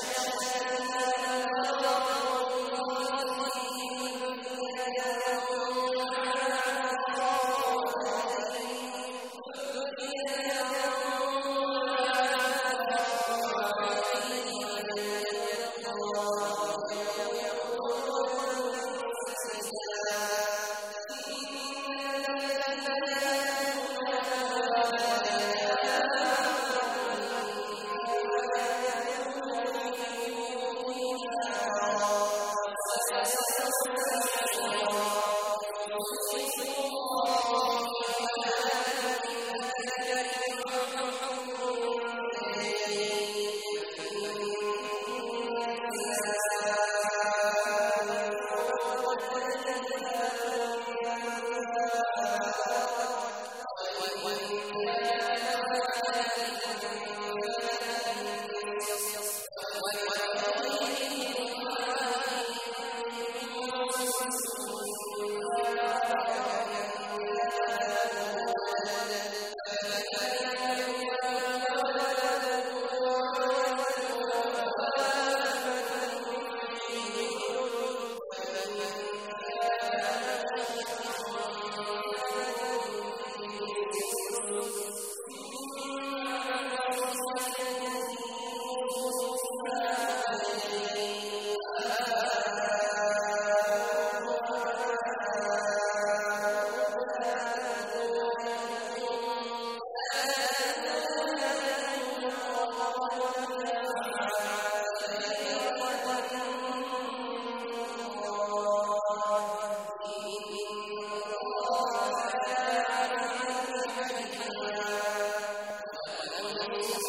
Yes. Jesus.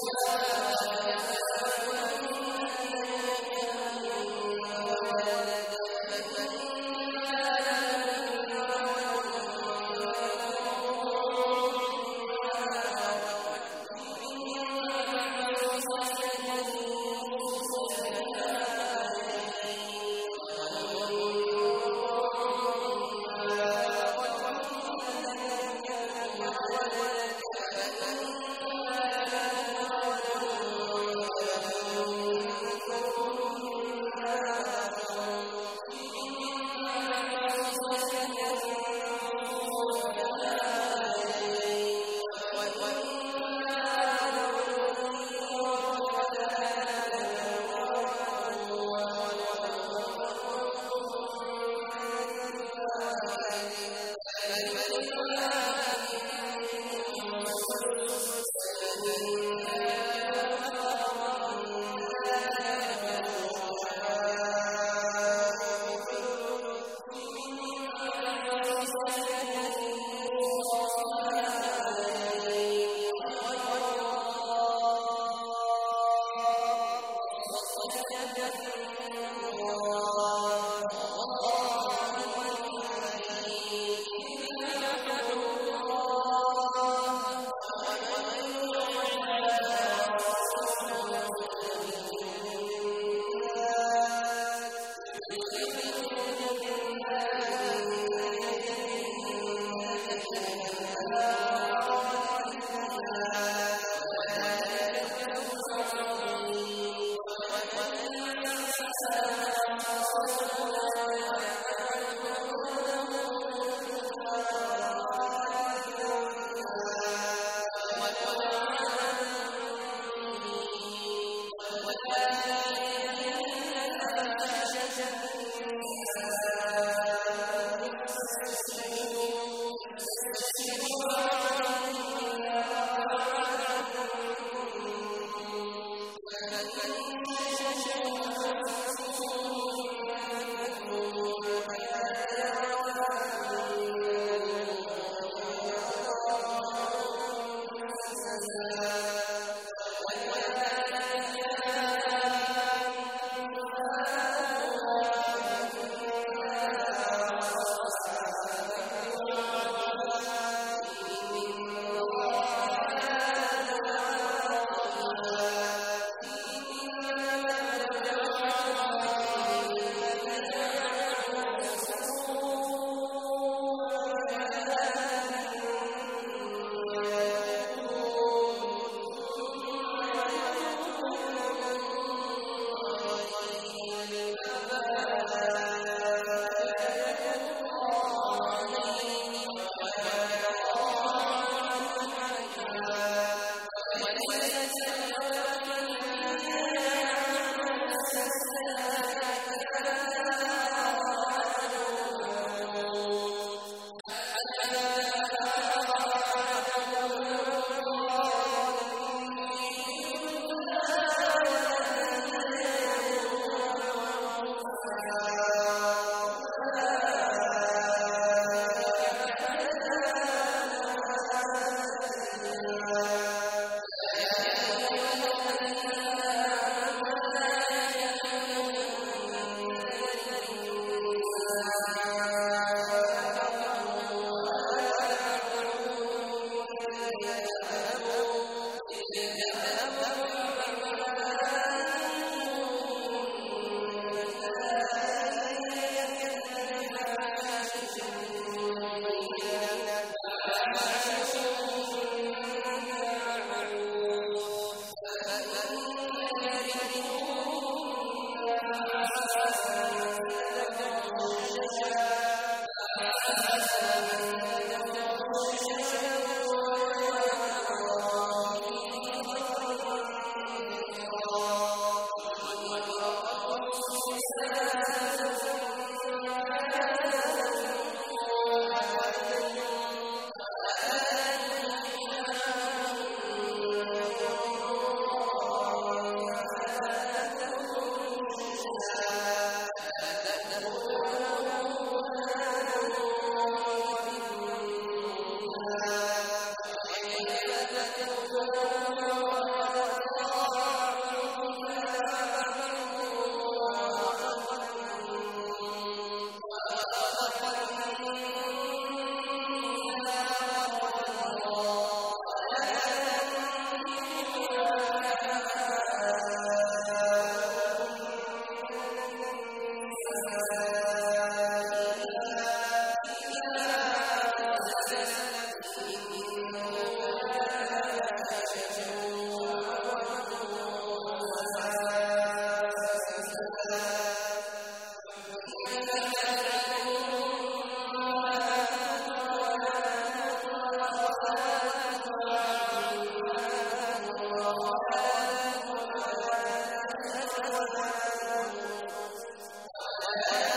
Yeah.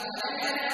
Amen.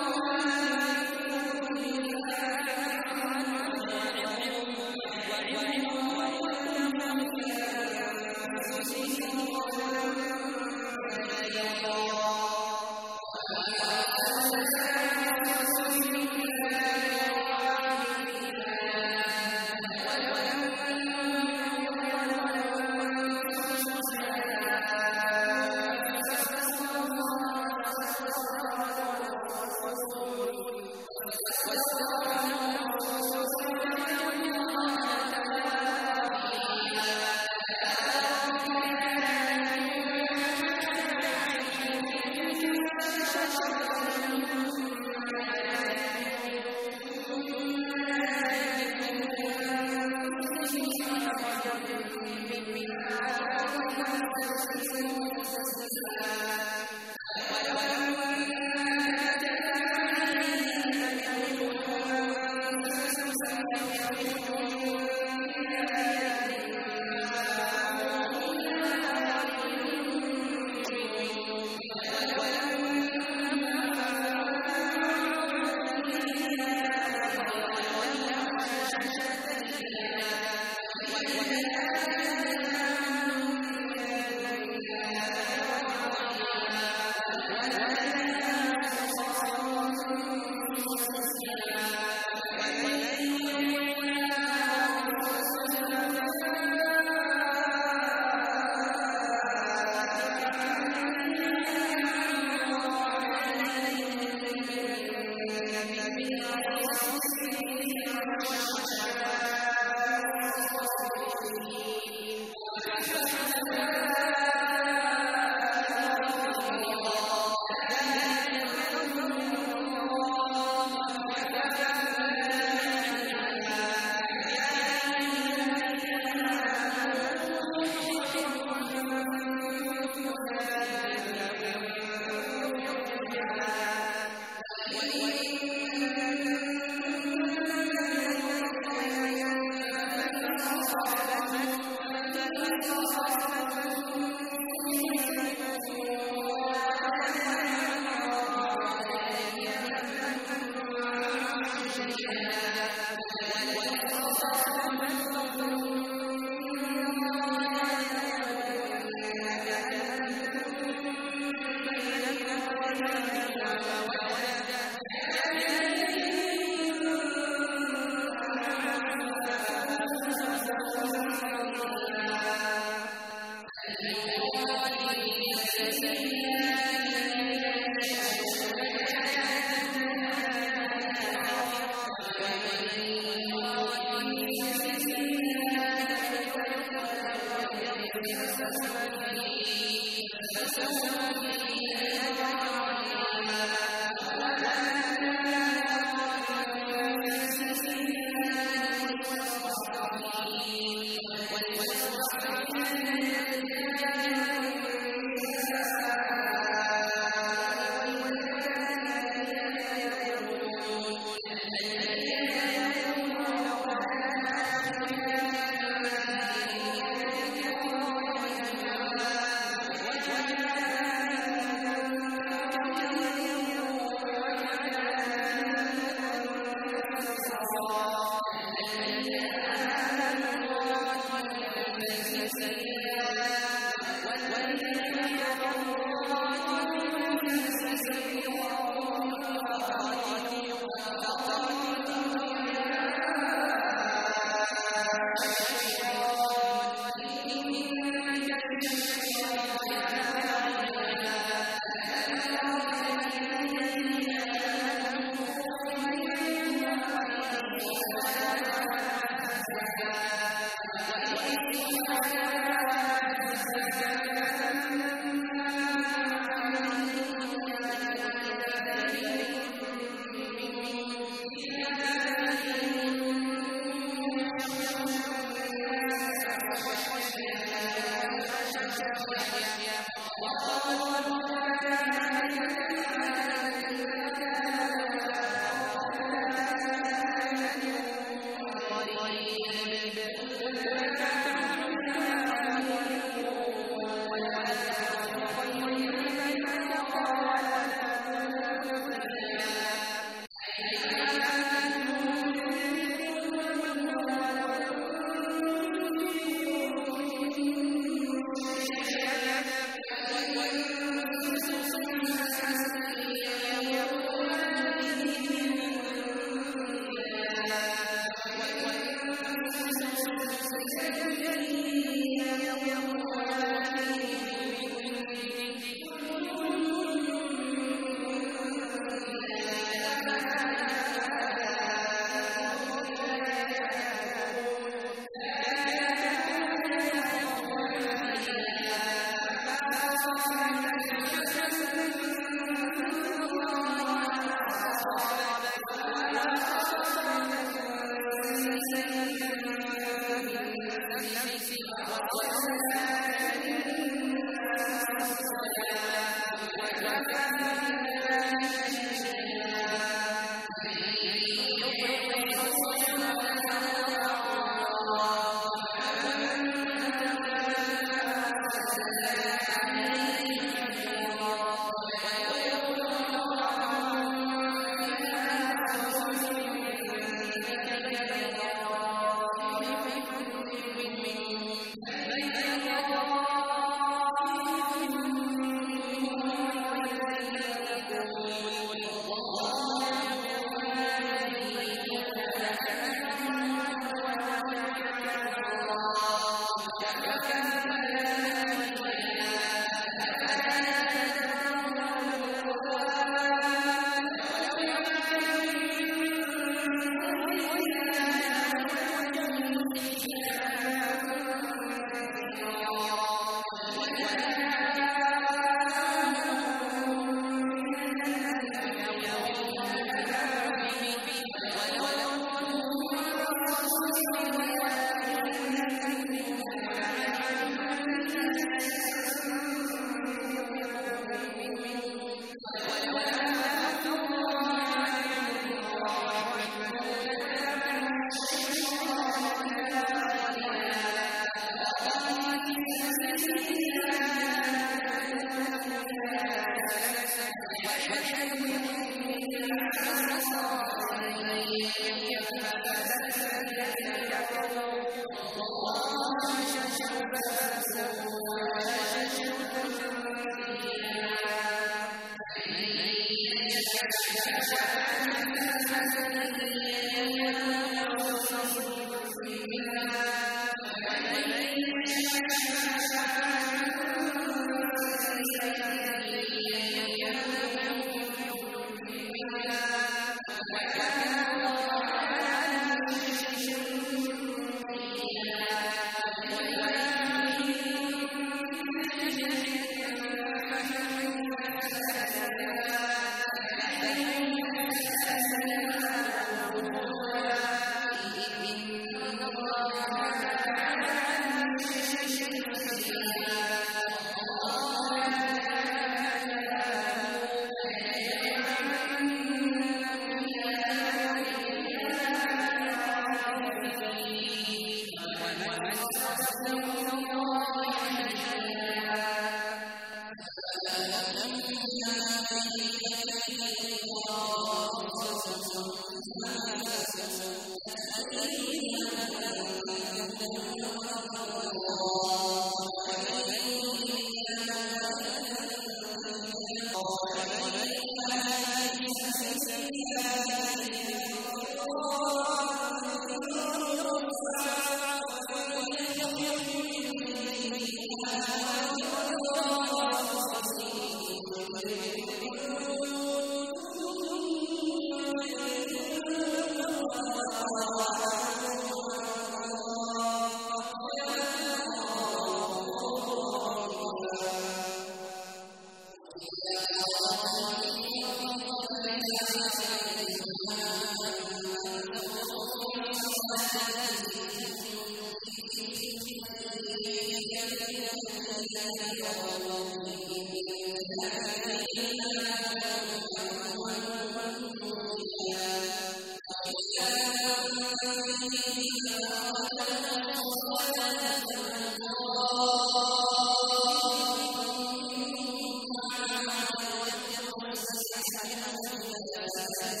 أحيانا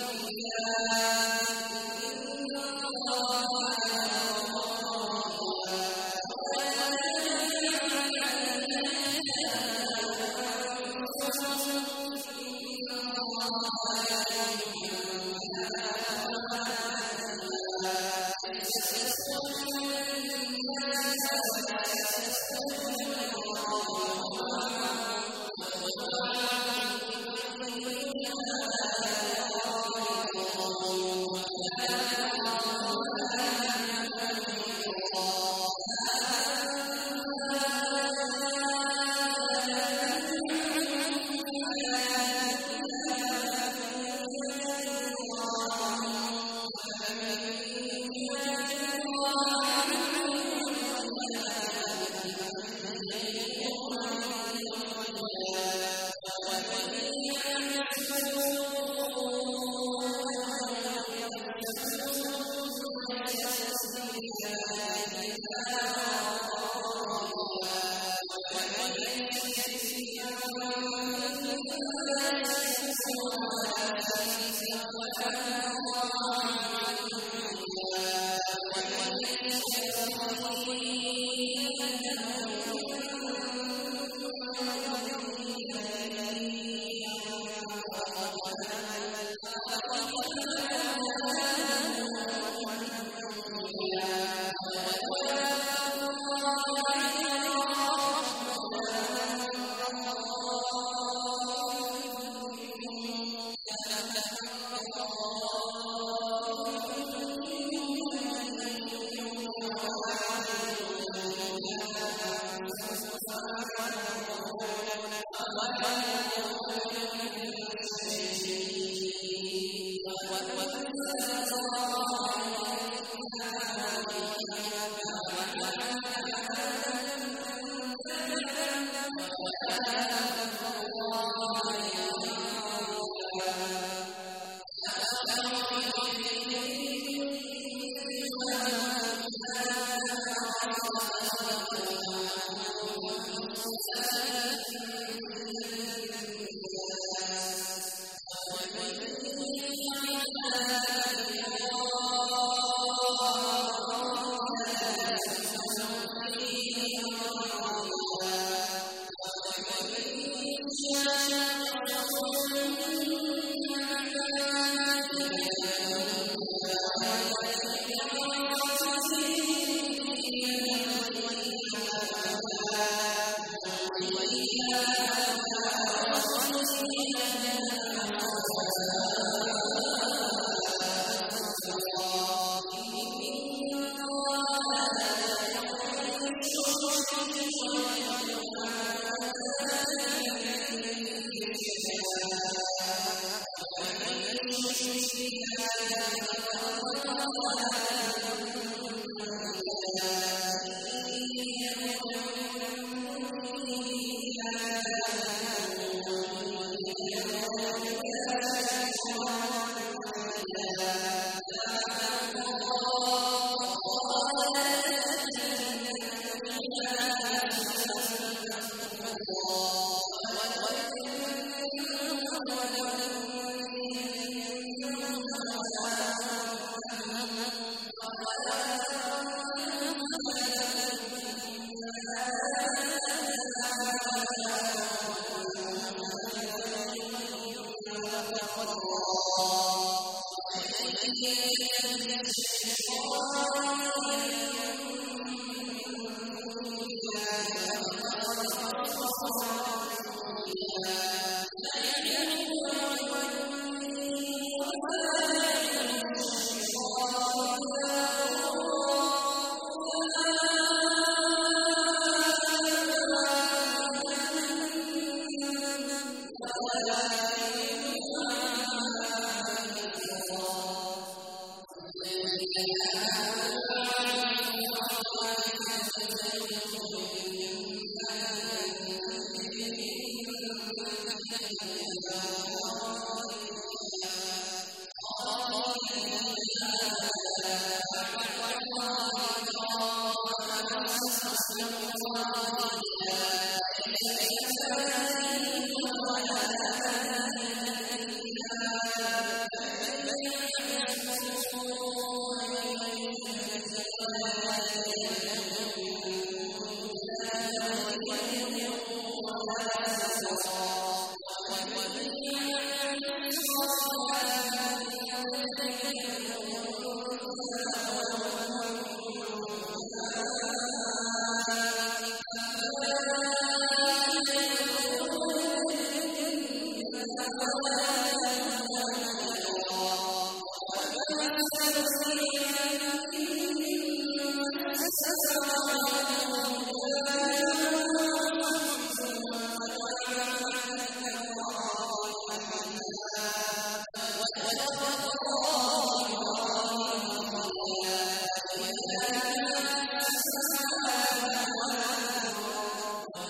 النَّاسَ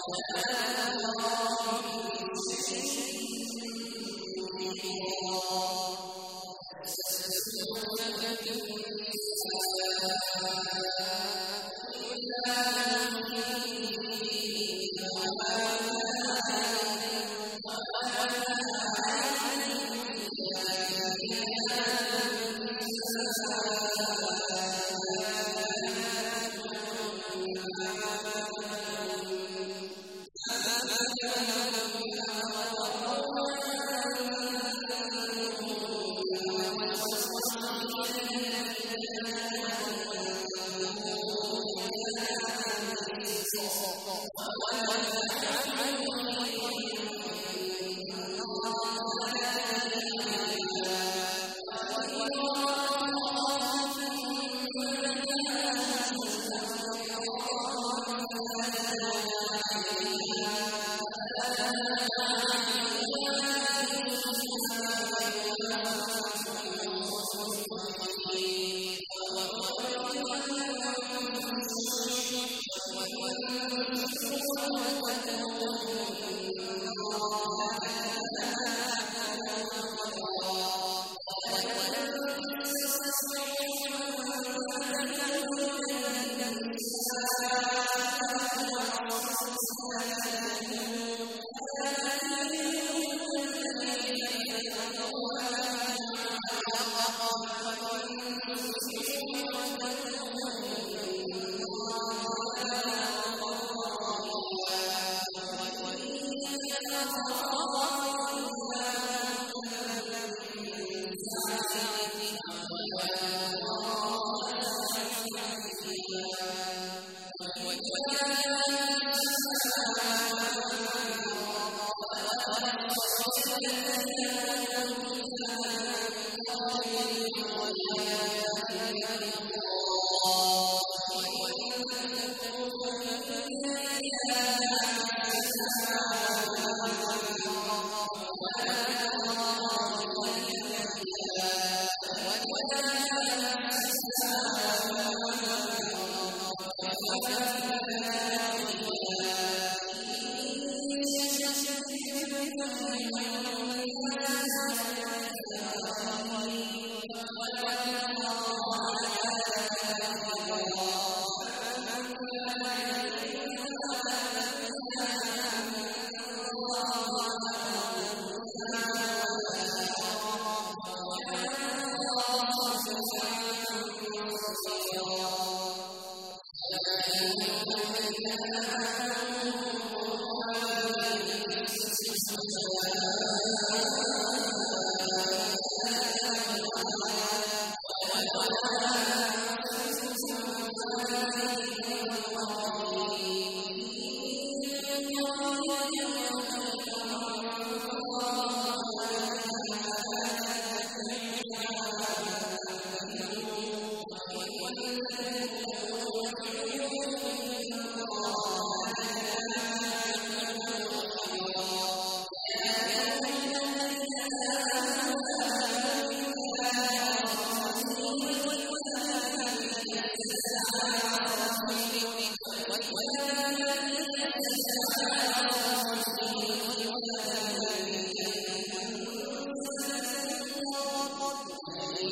وآل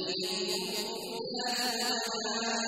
أن يكفرنا